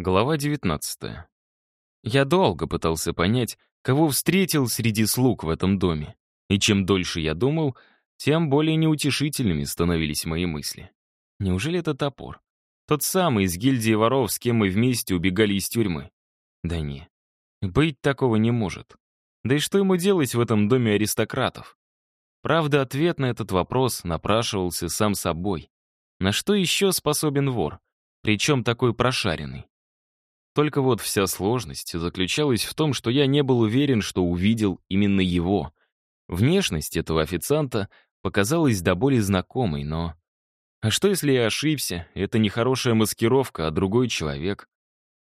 Глава 19. Я долго пытался понять, кого встретил среди слуг в этом доме. И чем дольше я думал, тем более неутешительными становились мои мысли. Неужели это топор? Тот самый из гильдии воров, с кем мы вместе убегали из тюрьмы. Да не, быть такого не может. Да и что ему делать в этом доме аристократов? Правда, ответ на этот вопрос напрашивался сам собой. На что еще способен вор? Причем такой прошаренный. Только вот вся сложность заключалась в том, что я не был уверен, что увидел именно его. Внешность этого официанта показалась до боли знакомой, но... А что, если я ошибся? Это не хорошая маскировка, а другой человек.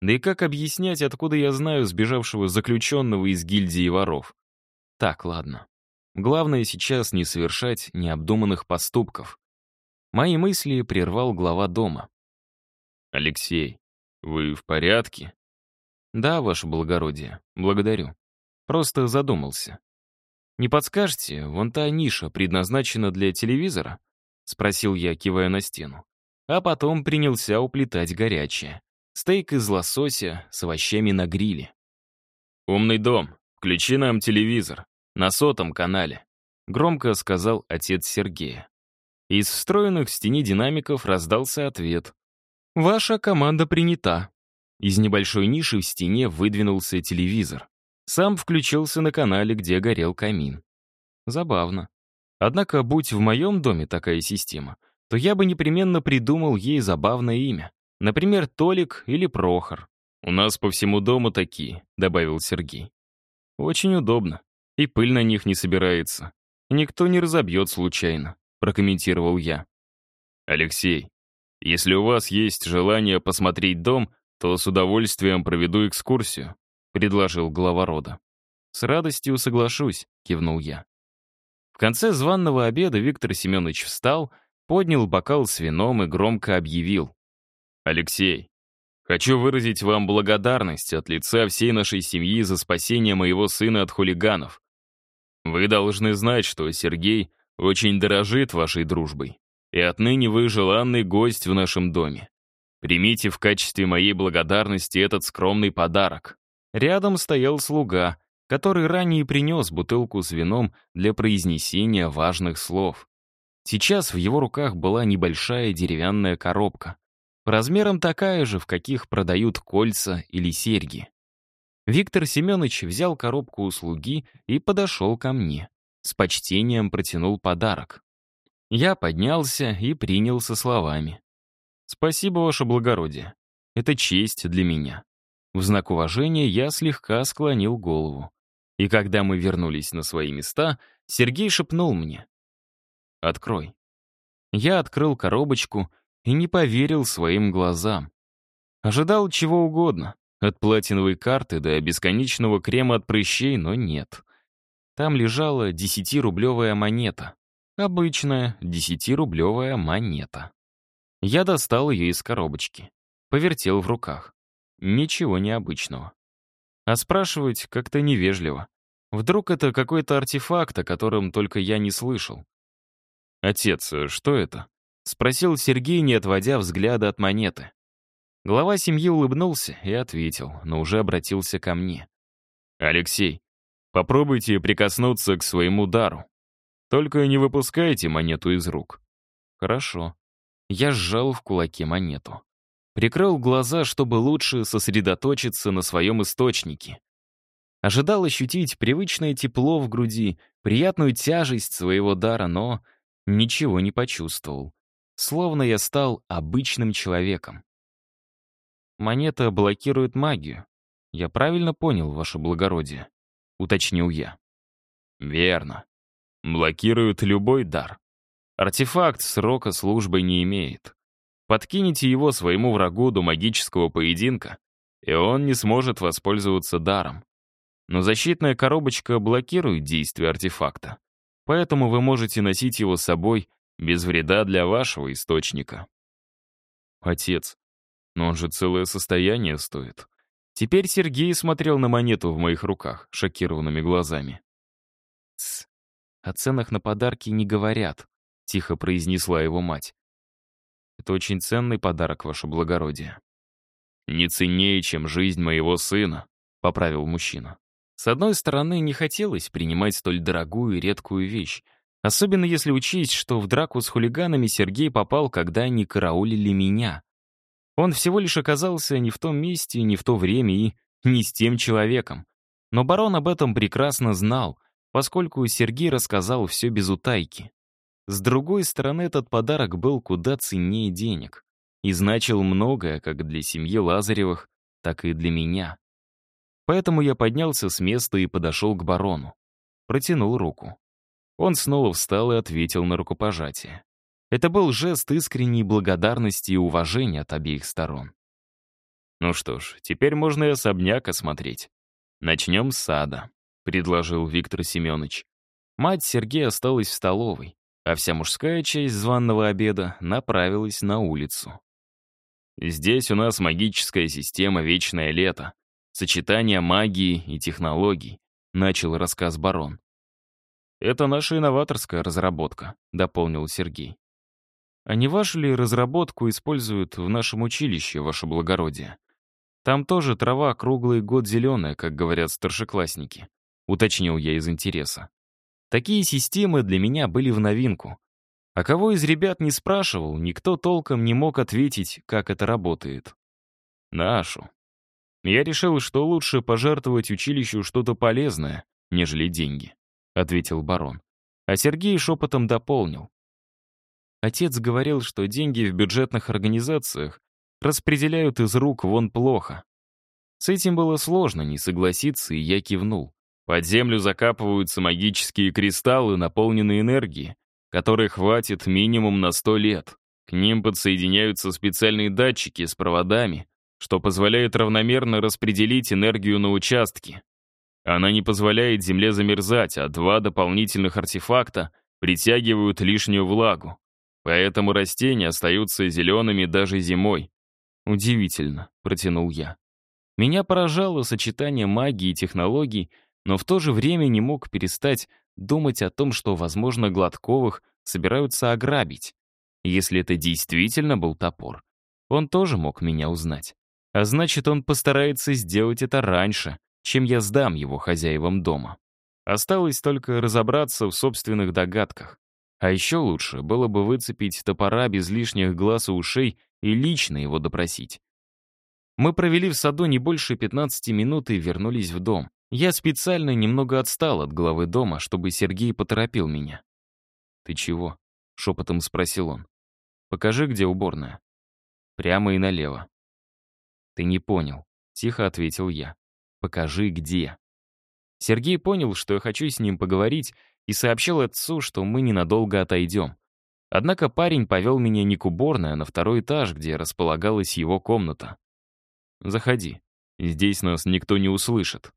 Да и как объяснять, откуда я знаю сбежавшего заключенного из гильдии воров? Так, ладно. Главное сейчас не совершать необдуманных поступков. Мои мысли прервал глава дома. «Алексей, «Вы в порядке?» «Да, ваше благородие, благодарю. Просто задумался. Не подскажете, вон та ниша предназначена для телевизора?» — спросил я, кивая на стену. А потом принялся уплетать горячее. Стейк из лосося с овощами на гриле. «Умный дом, включи нам телевизор. На сотом канале», — громко сказал отец Сергея. Из встроенных в стене динамиков раздался ответ. «Ваша команда принята». Из небольшой ниши в стене выдвинулся телевизор. Сам включился на канале, где горел камин. Забавно. Однако, будь в моем доме такая система, то я бы непременно придумал ей забавное имя. Например, Толик или Прохор. «У нас по всему дому такие», — добавил Сергей. «Очень удобно. И пыль на них не собирается. Никто не разобьет случайно», — прокомментировал я. «Алексей, если у вас есть желание посмотреть дом, то с удовольствием проведу экскурсию», — предложил глава рода. «С радостью соглашусь», — кивнул я. В конце званного обеда Виктор Семенович встал, поднял бокал с вином и громко объявил. «Алексей, хочу выразить вам благодарность от лица всей нашей семьи за спасение моего сына от хулиганов. Вы должны знать, что Сергей очень дорожит вашей дружбой и отныне вы желанный гость в нашем доме. Примите в качестве моей благодарности этот скромный подарок». Рядом стоял слуга, который ранее принес бутылку с вином для произнесения важных слов. Сейчас в его руках была небольшая деревянная коробка, по размерам такая же, в каких продают кольца или серьги. Виктор Семенович взял коробку у слуги и подошел ко мне. С почтением протянул подарок. Я поднялся и принял со словами. «Спасибо, ваше благородие. Это честь для меня». В знак уважения я слегка склонил голову. И когда мы вернулись на свои места, Сергей шепнул мне. «Открой». Я открыл коробочку и не поверил своим глазам. Ожидал чего угодно, от платиновой карты до бесконечного крема от прыщей, но нет. Там лежала десятирублевая монета. Обычная десятирублевая монета. Я достал ее из коробочки. Повертел в руках. Ничего необычного. А спрашивать как-то невежливо. Вдруг это какой-то артефакт, о котором только я не слышал. «Отец, что это?» — спросил Сергей, не отводя взгляда от монеты. Глава семьи улыбнулся и ответил, но уже обратился ко мне. «Алексей, попробуйте прикоснуться к своему дару. Только не выпускайте монету из рук». «Хорошо». Я сжал в кулаке монету. Прикрыл глаза, чтобы лучше сосредоточиться на своем источнике. Ожидал ощутить привычное тепло в груди, приятную тяжесть своего дара, но ничего не почувствовал. Словно я стал обычным человеком. Монета блокирует магию. Я правильно понял, ваше благородие? Уточнил я. Верно. Блокируют любой дар. Артефакт срока службы не имеет. Подкинете его своему врагу до магического поединка, и он не сможет воспользоваться даром. Но защитная коробочка блокирует действие артефакта, поэтому вы можете носить его с собой без вреда для вашего источника. Отец, но он же целое состояние стоит. Теперь Сергей смотрел на монету в моих руках, шокированными глазами. «Тсс, о ценах на подарки не говорят», — тихо произнесла его мать. «Это очень ценный подарок, ваше благородие». «Не ценнее, чем жизнь моего сына», — поправил мужчина. С одной стороны, не хотелось принимать столь дорогую и редкую вещь, особенно если учесть, что в драку с хулиганами Сергей попал, когда они караулили меня. Он всего лишь оказался не в том месте, не в то время и не с тем человеком. Но барон об этом прекрасно знал, поскольку Сергей рассказал все без утайки. С другой стороны, этот подарок был куда ценнее денег и значил многое как для семьи Лазаревых, так и для меня. Поэтому я поднялся с места и подошел к барону. Протянул руку. Он снова встал и ответил на рукопожатие. Это был жест искренней благодарности и уважения от обеих сторон. «Ну что ж, теперь можно и особняк осмотреть. Начнем с сада», — предложил Виктор Семенович. Мать Сергея осталась в столовой, а вся мужская часть званного обеда направилась на улицу. «Здесь у нас магическая система «Вечное лето», сочетание магии и технологий», — начал рассказ барон. «Это наша инноваторская разработка», — дополнил Сергей. «А не вашу ли разработку используют в нашем училище, ваше благородие? Там тоже трава круглый год зеленая, как говорят старшеклассники», — уточнил я из интереса. Такие системы для меня были в новинку. А кого из ребят не спрашивал, никто толком не мог ответить, как это работает. Нашу. Я решил, что лучше пожертвовать училищу что-то полезное, нежели деньги, ответил барон. А Сергей шепотом дополнил. Отец говорил, что деньги в бюджетных организациях распределяют из рук вон плохо. С этим было сложно не согласиться, и я кивнул. Под землю закапываются магические кристаллы, наполненные энергией, которой хватит минимум на сто лет. К ним подсоединяются специальные датчики с проводами, что позволяет равномерно распределить энергию на участки. Она не позволяет Земле замерзать, а два дополнительных артефакта притягивают лишнюю влагу. Поэтому растения остаются зелеными даже зимой. «Удивительно», — протянул я. Меня поражало сочетание магии и технологий, но в то же время не мог перестать думать о том, что, возможно, Гладковых собираются ограбить. Если это действительно был топор, он тоже мог меня узнать. А значит, он постарается сделать это раньше, чем я сдам его хозяевам дома. Осталось только разобраться в собственных догадках. А еще лучше было бы выцепить топора без лишних глаз и ушей и лично его допросить. Мы провели в саду не больше 15 минут и вернулись в дом. Я специально немного отстал от главы дома, чтобы Сергей поторопил меня. «Ты чего?» — шепотом спросил он. «Покажи, где уборная». «Прямо и налево». «Ты не понял», — тихо ответил я. «Покажи, где». Сергей понял, что я хочу с ним поговорить, и сообщил отцу, что мы ненадолго отойдем. Однако парень повел меня не к уборной, а на второй этаж, где располагалась его комната. «Заходи. Здесь нас никто не услышит».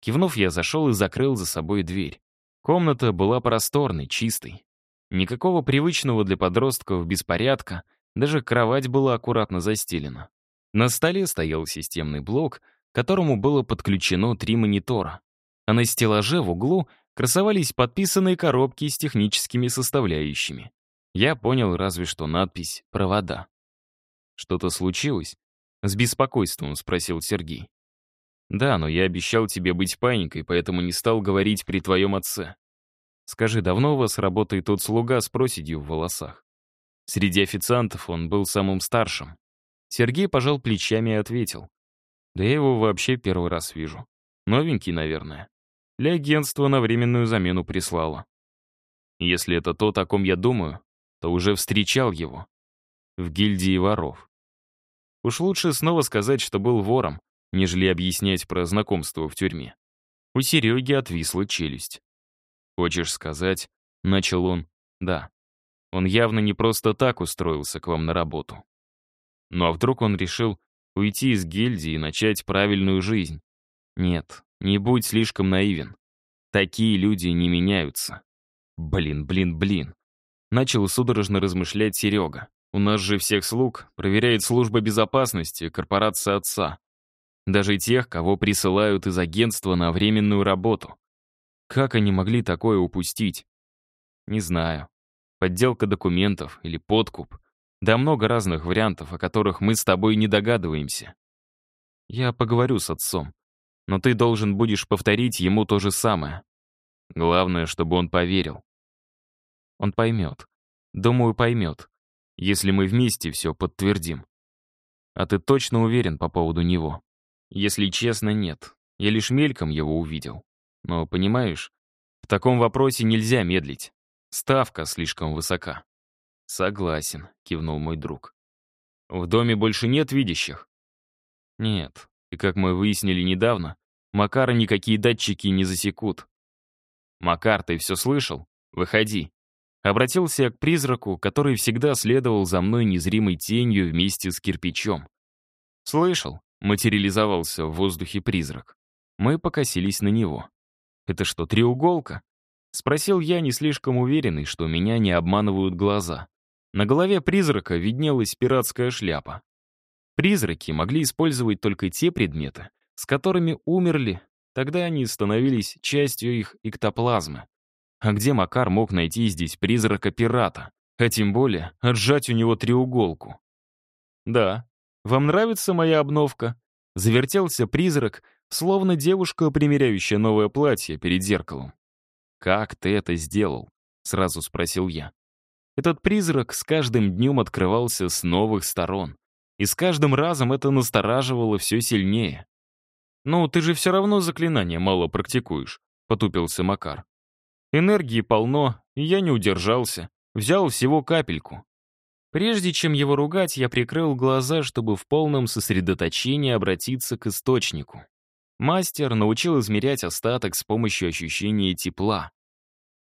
Кивнув, я зашел и закрыл за собой дверь. Комната была просторной, чистой. Никакого привычного для подростков беспорядка, даже кровать была аккуратно застелена. На столе стоял системный блок, к которому было подключено три монитора. А на стеллаже в углу красовались подписанные коробки с техническими составляющими. Я понял разве что надпись «Провода». «Что-то случилось?» — с беспокойством спросил Сергей. «Да, но я обещал тебе быть паникой, поэтому не стал говорить при твоем отце. Скажи, давно у вас работает тот слуга с проседью в волосах?» Среди официантов он был самым старшим. Сергей пожал плечами и ответил. «Да я его вообще первый раз вижу. Новенький, наверное. Для агентства на временную замену прислала. Если это то, о ком я думаю, то уже встречал его. В гильдии воров. Уж лучше снова сказать, что был вором, нежели объяснять про знакомство в тюрьме. У Сереги отвисла челюсть. «Хочешь сказать?» — начал он. «Да. Он явно не просто так устроился к вам на работу. Ну а вдруг он решил уйти из гильдии и начать правильную жизнь? Нет, не будь слишком наивен. Такие люди не меняются. Блин, блин, блин. Начал судорожно размышлять Серега. У нас же всех слуг проверяет служба безопасности, корпорация отца. Даже тех, кого присылают из агентства на временную работу. Как они могли такое упустить? Не знаю. Подделка документов или подкуп. Да много разных вариантов, о которых мы с тобой не догадываемся. Я поговорю с отцом. Но ты должен будешь повторить ему то же самое. Главное, чтобы он поверил. Он поймет. Думаю, поймет, если мы вместе все подтвердим. А ты точно уверен по поводу него? Если честно, нет. Я лишь мельком его увидел. Но, понимаешь, в таком вопросе нельзя медлить. Ставка слишком высока. Согласен, кивнул мой друг. В доме больше нет видящих? Нет. И как мы выяснили недавно, Макара никакие датчики не засекут. «Макар, ты все слышал? Выходи». Обратился я к призраку, который всегда следовал за мной незримой тенью вместе с кирпичом. «Слышал?» — материализовался в воздухе призрак. Мы покосились на него. «Это что, треуголка?» — спросил я, не слишком уверенный, что меня не обманывают глаза. На голове призрака виднелась пиратская шляпа. Призраки могли использовать только те предметы, с которыми умерли, тогда они становились частью их эктоплазмы. А где Макар мог найти здесь призрака-пирата? А тем более отжать у него треуголку. «Да, вам нравится моя обновка?» Завертелся призрак, словно девушка, примеряющая новое платье перед зеркалом. «Как ты это сделал?» — сразу спросил я. Этот призрак с каждым днем открывался с новых сторон. И с каждым разом это настораживало все сильнее. «Ну, ты же все равно заклинания мало практикуешь», — потупился Макар. «Энергии полно, и я не удержался. Взял всего капельку». Прежде чем его ругать, я прикрыл глаза, чтобы в полном сосредоточении обратиться к источнику. Мастер научил измерять остаток с помощью ощущения тепла.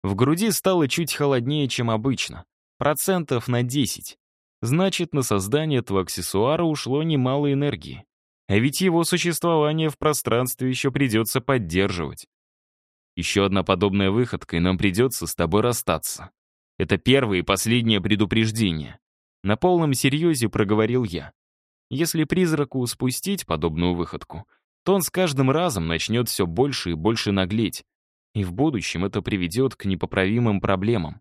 В груди стало чуть холоднее, чем обычно. Процентов на 10. Значит, на создание этого аксессуара ушло немало энергии. А ведь его существование в пространстве еще придется поддерживать. Еще одна подобная выходка, и нам придется с тобой расстаться. Это первое и последнее предупреждение. На полном серьезе проговорил я. Если призраку спустить подобную выходку, то он с каждым разом начнет все больше и больше наглеть. И в будущем это приведет к непоправимым проблемам.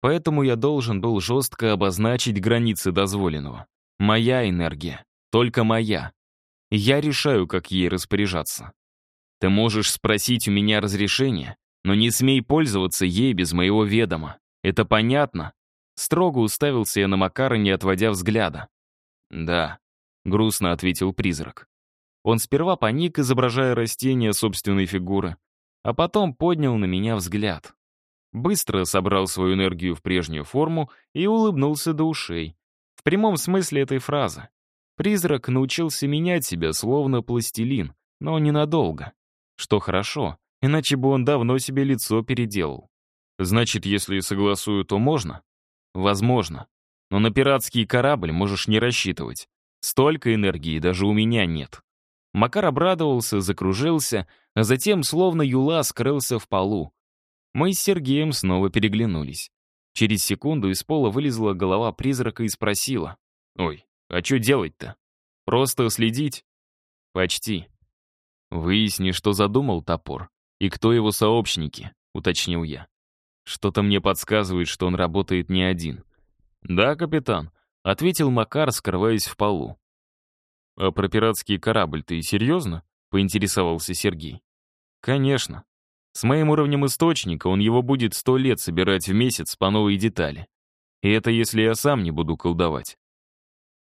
Поэтому я должен был жестко обозначить границы дозволенного. Моя энергия, только моя. Я решаю, как ей распоряжаться. Ты можешь спросить у меня разрешения, но не смей пользоваться ей без моего ведома. Это понятно?» Строго уставился я на Макара, не отводя взгляда. «Да», — грустно ответил призрак. Он сперва паник, изображая растение собственной фигуры, а потом поднял на меня взгляд быстро собрал свою энергию в прежнюю форму и улыбнулся до ушей. В прямом смысле этой фразы. Призрак научился менять себя, словно пластилин, но ненадолго. Что хорошо, иначе бы он давно себе лицо переделал. Значит, если согласую, то можно? Возможно. Но на пиратский корабль можешь не рассчитывать. Столько энергии даже у меня нет. Макар обрадовался, закружился, а затем, словно юла, скрылся в полу. Мы с Сергеем снова переглянулись. Через секунду из пола вылезла голова призрака и спросила. «Ой, а что делать-то? Просто следить?» «Почти». «Выясни, что задумал топор, и кто его сообщники», — уточнил я. «Что-то мне подсказывает, что он работает не один». «Да, капитан», — ответил Макар, скрываясь в полу. «А про пиратский корабль ты серьезно?» — поинтересовался Сергей. «Конечно. С моим уровнем источника он его будет сто лет собирать в месяц по новой детали. И это если я сам не буду колдовать.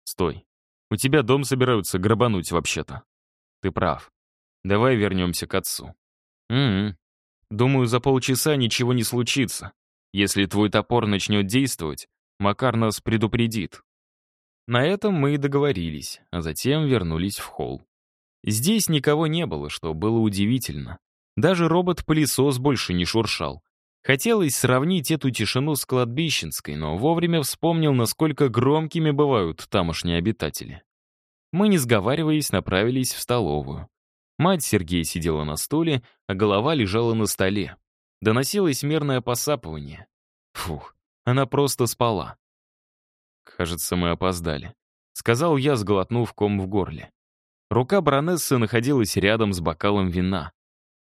Стой. У тебя дом собираются грабануть вообще-то. Ты прав. Давай вернемся к отцу. Угу. Думаю, за полчаса ничего не случится. Если твой топор начнет действовать, Макар нас предупредит. На этом мы и договорились, а затем вернулись в холл. Здесь никого не было, что было удивительно. Даже робот-пылесос больше не шуршал. Хотелось сравнить эту тишину с кладбищенской, но вовремя вспомнил, насколько громкими бывают тамошние обитатели. Мы, не сговариваясь, направились в столовую. Мать Сергея сидела на стуле, а голова лежала на столе. Доносилось мерное посапывание. Фух, она просто спала. «Кажется, мы опоздали», — сказал я, сглотнув ком в горле. Рука баронессы находилась рядом с бокалом вина.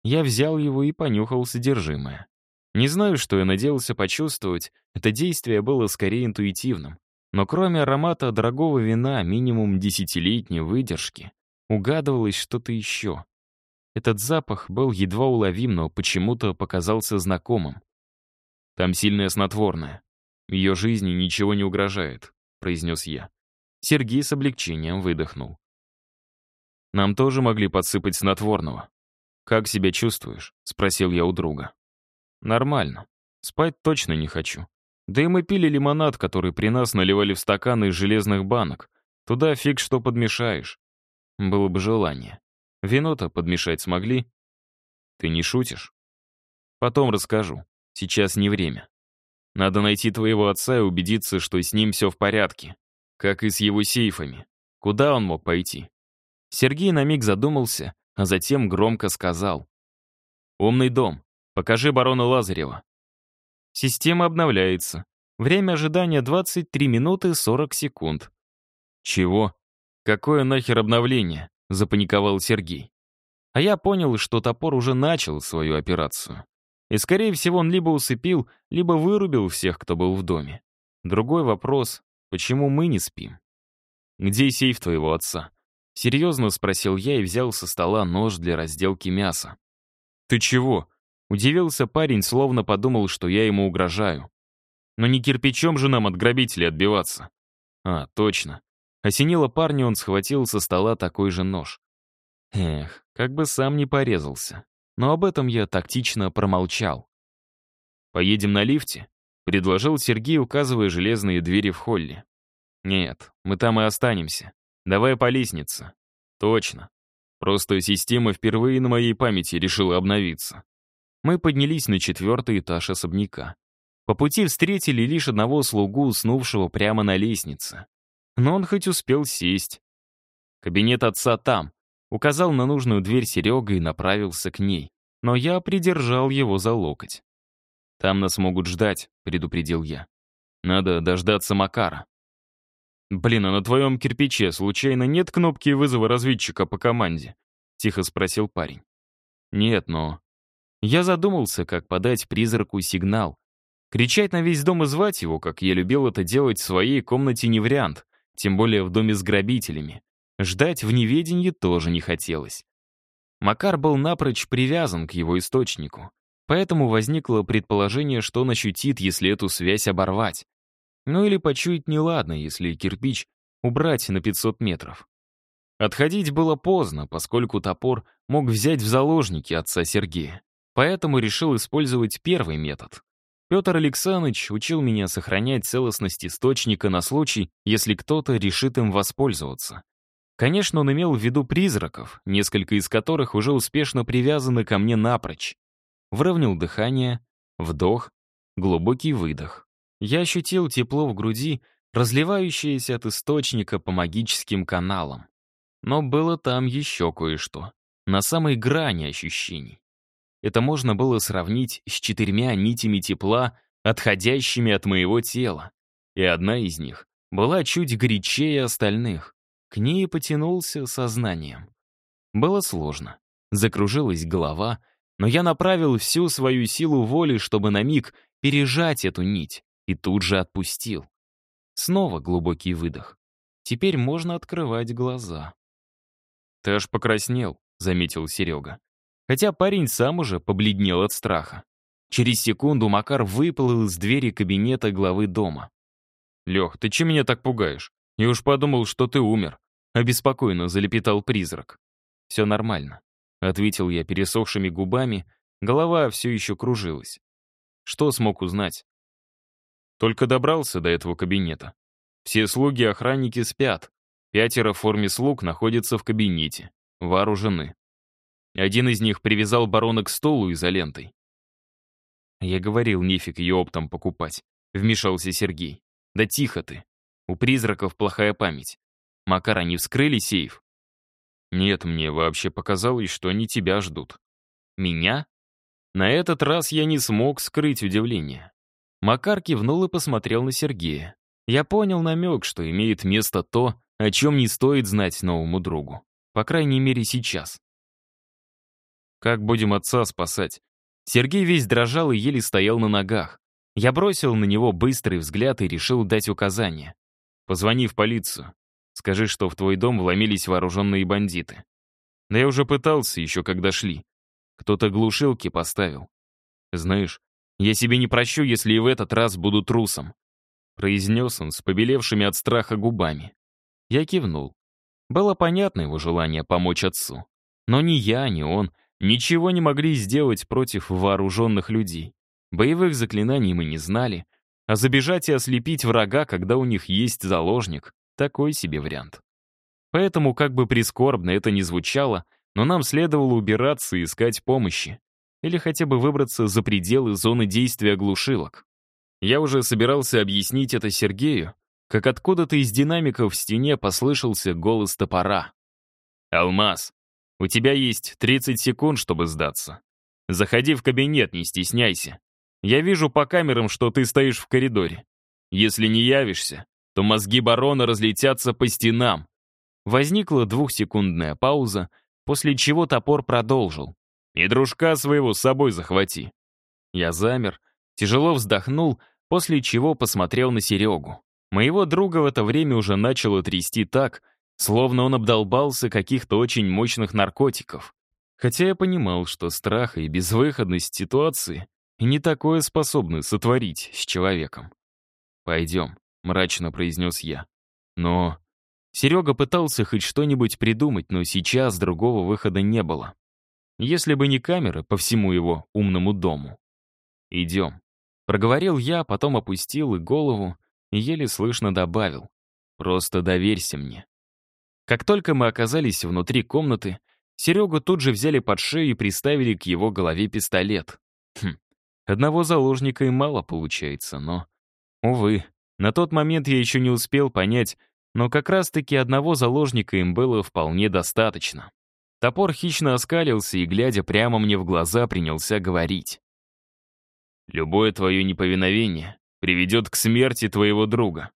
Я взял его и понюхал содержимое. Не знаю, что я надеялся почувствовать, это действие было скорее интуитивным. Но кроме аромата дорогого вина, минимум десятилетней выдержки, угадывалось что-то еще. Этот запах был едва уловим, но почему-то показался знакомым. «Там сильное снотворное. Ее жизни ничего не угрожает», — произнес я. Сергей с облегчением выдохнул. «Нам тоже могли подсыпать снотворного. Как себя чувствуешь?» — спросил я у друга. «Нормально. Спать точно не хочу. Да и мы пили лимонад, который при нас наливали в стаканы из железных банок. Туда фиг что подмешаешь. Было бы желание. Вино-то подмешать смогли? Ты не шутишь? Потом расскажу. Сейчас не время. Надо найти твоего отца и убедиться, что с ним все в порядке. Как и с его сейфами. Куда он мог пойти? Сергей на миг задумался, а затем громко сказал. «Умный дом. Покажи барона Лазарева». Система обновляется. Время ожидания 23 минуты 40 секунд. «Чего? Какое нахер обновление?» — запаниковал Сергей. А я понял, что топор уже начал свою операцию. И, скорее всего, он либо усыпил, либо вырубил всех, кто был в доме. Другой вопрос — почему мы не спим? «Где сейф твоего отца?» Серьезно спросил я и взял со стола нож для разделки мяса. «Ты чего?» Удивился парень, словно подумал, что я ему угрожаю. Но не кирпичом же нам от грабителей отбиваться. А, точно. Осенило парня, он схватил со стола такой же нож. Эх, как бы сам не порезался. Но об этом я тактично промолчал. «Поедем на лифте?» — предложил Сергей, указывая железные двери в холле. «Нет, мы там и останемся. Давай по лестнице». «Точно. Просто система впервые на моей памяти решила обновиться мы поднялись на четвертый этаж особняка. По пути встретили лишь одного слугу, уснувшего прямо на лестнице. Но он хоть успел сесть. «Кабинет отца там», — указал на нужную дверь Серега и направился к ней. Но я придержал его за локоть. «Там нас могут ждать», — предупредил я. «Надо дождаться Макара». «Блин, а на твоем кирпиче случайно нет кнопки вызова разведчика по команде?» — тихо спросил парень. «Нет, но я задумался, как подать призраку сигнал. Кричать на весь дом и звать его, как я любил это делать в своей комнате, не вариант, тем более в доме с грабителями. Ждать в неведении тоже не хотелось. Макар был напрочь привязан к его источнику, поэтому возникло предположение, что он ощутит, если эту связь оборвать. Ну или почуять неладно, если кирпич убрать на 500 метров. Отходить было поздно, поскольку топор мог взять в заложники отца Сергея. Поэтому решил использовать первый метод. Петр Александрович учил меня сохранять целостность источника на случай, если кто-то решит им воспользоваться. Конечно, он имел в виду призраков, несколько из которых уже успешно привязаны ко мне напрочь. Выровнял дыхание, вдох, глубокий выдох. Я ощутил тепло в груди, разливающееся от источника по магическим каналам. Но было там еще кое-что, на самой грани ощущений. Это можно было сравнить с четырьмя нитями тепла, отходящими от моего тела. И одна из них была чуть горячее остальных. К ней потянулся сознанием. Было сложно. Закружилась голова, но я направил всю свою силу воли, чтобы на миг пережать эту нить, и тут же отпустил. Снова глубокий выдох. Теперь можно открывать глаза. «Ты аж покраснел», — заметил Серега хотя парень сам уже побледнел от страха. Через секунду Макар выплыл из двери кабинета главы дома. «Лех, ты чем меня так пугаешь? Я уж подумал, что ты умер», — обеспокоенно залепетал призрак. «Все нормально», — ответил я пересохшими губами, голова все еще кружилась. Что смог узнать? Только добрался до этого кабинета. Все слуги и охранники спят. Пятеро в форме слуг находятся в кабинете, вооружены. Один из них привязал барона к столу изолентой. «Я говорил, нефиг ее оптом покупать», — вмешался Сергей. «Да тихо ты. У призраков плохая память. Макар, они вскрыли сейф?» «Нет, мне вообще показалось, что они тебя ждут». «Меня?» На этот раз я не смог скрыть удивление. Макар кивнул и посмотрел на Сергея. Я понял намек, что имеет место то, о чем не стоит знать новому другу. По крайней мере, сейчас. Как будем отца спасать? Сергей весь дрожал и еле стоял на ногах. Я бросил на него быстрый взгляд и решил дать указание. Позвони в полицию. Скажи, что в твой дом вломились вооруженные бандиты. Да я уже пытался, еще когда шли. Кто-то глушилки поставил. Знаешь, я себе не прощу, если и в этот раз буду трусом. Произнес он с побелевшими от страха губами. Я кивнул. Было понятно его желание помочь отцу. Но ни я, ни он ничего не могли сделать против вооруженных людей. Боевых заклинаний мы не знали, а забежать и ослепить врага, когда у них есть заложник, такой себе вариант. Поэтому, как бы прискорбно это ни звучало, но нам следовало убираться и искать помощи. Или хотя бы выбраться за пределы зоны действия глушилок. Я уже собирался объяснить это Сергею, как откуда-то из динамиков в стене послышался голос топора. «Алмаз, у тебя есть 30 секунд, чтобы сдаться. Заходи в кабинет, не стесняйся. Я вижу по камерам, что ты стоишь в коридоре. Если не явишься, то мозги барона разлетятся по стенам. Возникла двухсекундная пауза, после чего топор продолжил. «И дружка своего с собой захвати». Я замер, тяжело вздохнул, после чего посмотрел на Серегу. Моего друга в это время уже начало трясти так, словно он обдолбался каких-то очень мощных наркотиков. Хотя я понимал, что страх и безвыходность ситуации не такое способны сотворить с человеком. «Пойдем», — мрачно произнес я. Но Серега пытался хоть что-нибудь придумать, но сейчас другого выхода не было. Если бы не камеры по всему его умному дому. «Идем», — проговорил я, потом опустил и голову, еле слышно добавил. «Просто доверься мне». Как только мы оказались внутри комнаты, Серегу тут же взяли под шею и приставили к его голове пистолет. Хм, одного заложника и мало получается, но... Увы, на тот момент я еще не успел понять, но как раз-таки одного заложника им было вполне достаточно. Топор хищно оскалился и, глядя прямо мне в глаза, принялся говорить. «Любое твое неповиновение приведет к смерти твоего друга.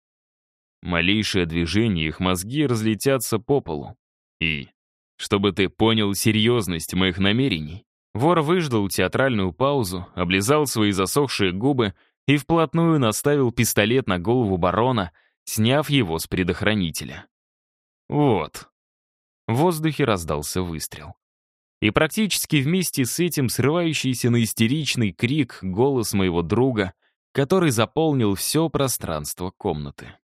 Малейшее движение, их мозги разлетятся по полу. И, чтобы ты понял серьезность моих намерений, вор выждал театральную паузу, облизал свои засохшие губы и вплотную наставил пистолет на голову барона, сняв его с предохранителя. Вот. В воздухе раздался выстрел. И практически вместе с этим срывающийся на истеричный крик голос моего друга, который заполнил все пространство комнаты.